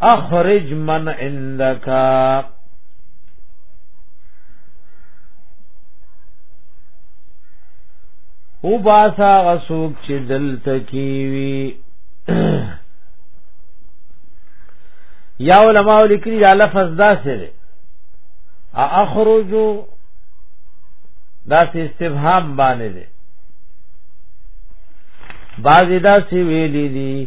اخرج من عندك او باسا غسوک چې دلته کیوي یا علماء لیکلي دا لفظ دا سره اخرجو دا سه استفهام باندې ده بعضی دا سی ویلی دی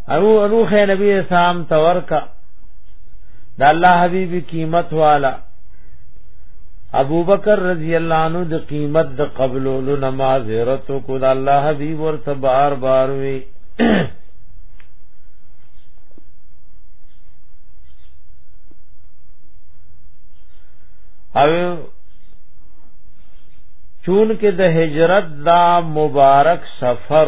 ارو ارو خې نبی اسلام تور کا د الله حبیب قیمت والا ابو بکر رضی الله عنه د قیمت د قبولولو نماز هرت کو د الله حبیب ورته بار بار وی او چون کې د هجرت دا مبارک سفر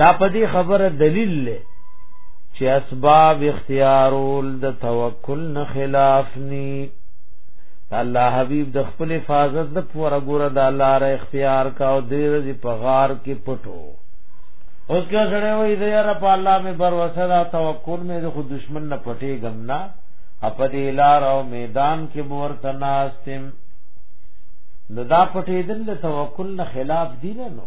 دا په دې خبره دلیل لې چې اسباب اختیارول د توکل نه خلاف ني الله حبیب د خپل حفاظت د پوره ګوره د الله را اختیار کا او دې رضی په غار کې پټو اوس که سره وې دې را په الله مې بر وسره توکل مې د خود دشمن نه پټې غمنا اپ دې لار او میدان کې بور تناستم نو دا پټې دل توکل نه خلاف دي نه نو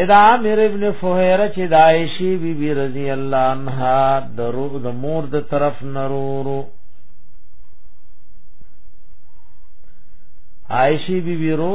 ادا امیر ابن فهیره چې دایشی بی بی رضی الله عنها درو د مور د طرف نرورو عائشی بی بی رو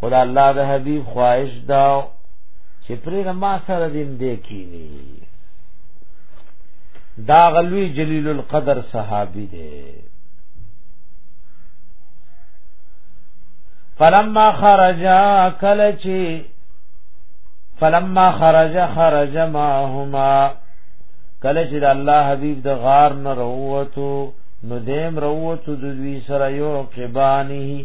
خدا الله د حبیب خواهش دا چې پرې ما سره دین دې کینی دا غلوی جلیل القدر صحابی دی فلما خرجا کله چې فلما خرج خرج ماهما کله چې د الله حبيب د غار نه وروته نو دیم وروته د دوی سره یو قبانه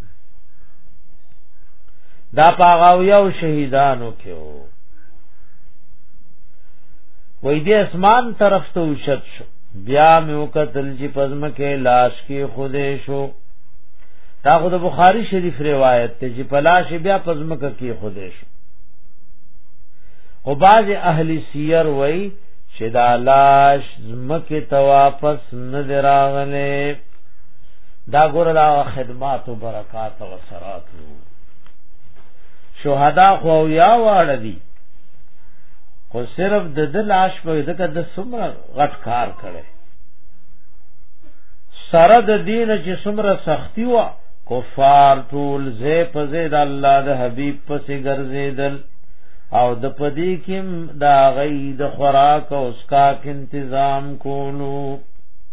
دا پاغاو یو شهیدانو کې وو وای دې اسمان طرف ته وشت شو بیا مې وکتل چې پزما کې لاش کې خوده شو دا خو د بخاری شریف روایت ته چې پلاش بیا پزما کې خوده شو او باز اهل سیر وای چې دا لاش زمکه ته واپس نه دراغله دا ګور دا خدمات او برکات او سرات شهدا خو یا واړه دي خو صرف د د لاش په دغه د سمره غټ کار کړي سره د دین چې سمره سختی وا کفار ټول زه په زید الله د حبیب پسې ګرځیدل او د پدی کیم دا غي د خوراک او اسکاک تنظیم کولو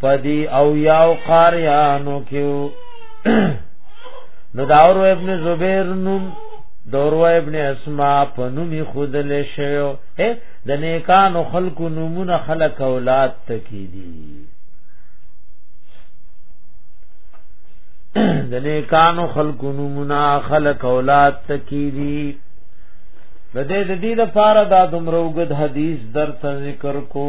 پدی او یاو قاریانو کیو نو داورو ابن زبیر نوم دورو ابن اسماء په نومي خودل شیو د نیکانو خلقو نمونه خلق اولاد تکي دي د نیکانو خلقو نمونه خلق اولاد تکي دي د دې د دې لپاره دا دومره وګد حدیث در ذکر کو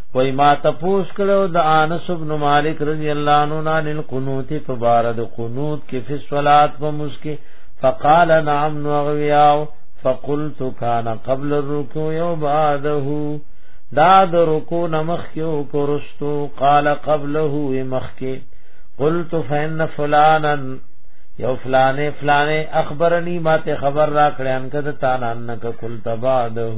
وای ما تپوس کړو د انس ابن مالک رضی الله عنه عن القنوت فبارد قنوت کې فی الصلات په مسکه فقال نعم نغویاو فقلت کان قبل الرکوع یو بعده دا د رکوع نمخ یو کرستو قال قبله مخکه قلت فإن فلانا یو فلانه فلانه اخبرنی ما ته خبر را کړی ان کده تانه انک قلت بعده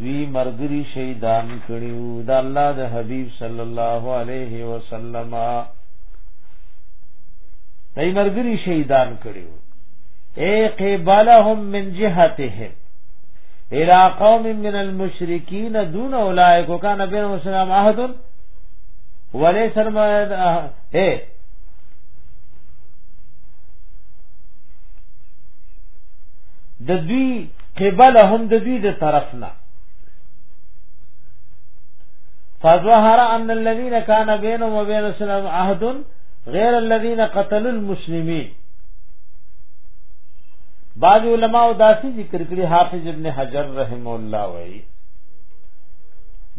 دوی مرګري شهیدان کړیو د الله د حبیب صلی الله علیه وسلم دای مرګري شهیدان کړیو اے قبلهم من جهتهم الى قوم من المشرکین دون اولئک وکانه بین مسلم عهد وليس المعد اے د دوی قبل هم د دوی د طرف نه فظهر ان الذين كان بينهم وبين السلام عهد غير الذين قتلوا المسلمين بعض علماء داسی ذکر کړي حافظ ابن حجر رحم الله وایي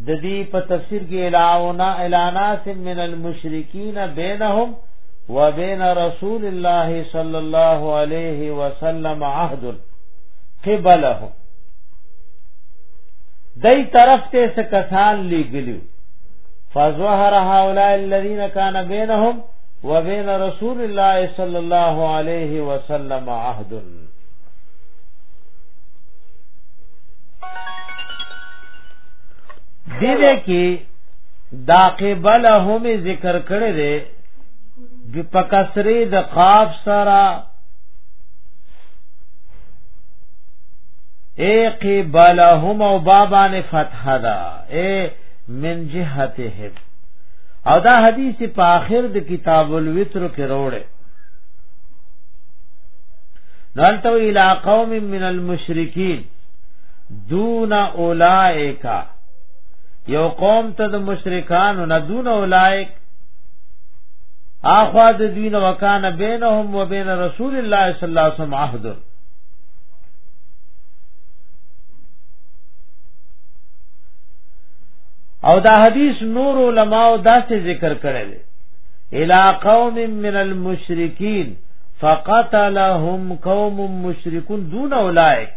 د دې په تفسیر کې الاونا الاناس من المشرکین بینهم وبين رسول الله صلى الله عليه وسلم عهد قبله دای طرف ته څه کسان لګلیو فظهر هؤلاء الذين كان بينهم وبين رسول الله صلى الله عليه وسلم عهد دیده کی دا قبلهم ذکر کړی دی په کسری د قاف سره اے قبلهم او بابا نے فتح دا اے من جهتهم او دا حدیث په آخر د کتاب الوتر کې وروړي نالتو الى قوم من المشرکین دون اولائک یو قوم ته د مشرکان نه دون اولائک اخوا د دین وکانه بینهم و بین رسول الله صلی الله علیه وسلم عهد او دا حدیث نور علماء دا سے ذکر کرے لے الى قوم من المشرکین فقتلهم قوم مشرکون دون اولائک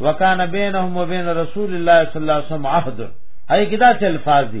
وکانه بینهم و بین رسول الله صلی الله علیه وسلم عهد اي کدا سے الفاظ دي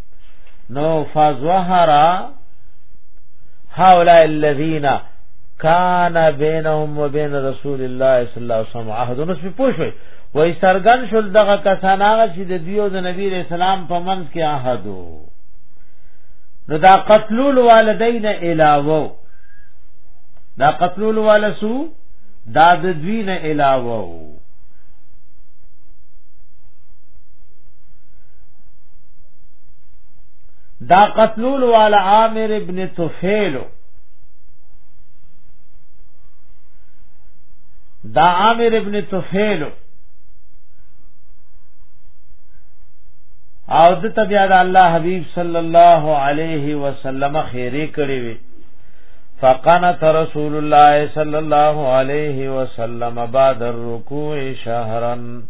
نو فظهر هؤلاء الذين کان بینهم و بین رسول الله صلی الله علیه وسلم عهد نو سپی پوښوي وای سرګن شول دغه کسان هغه چې د دیو د نبی رسول الله په منځ کې عهد نو دا قتلول والدین علاوه دا قتلول والسو دا د دوی نه علاوه دا قتلول والا عامر ابن طفیلو دا عامر ابن طفیلو او د تبیا د الله حبیب صلی الله علیه وسلم خیره کړی وی فقنت رسول الله صلی الله علیه وسلم بعد الرکوع شهرا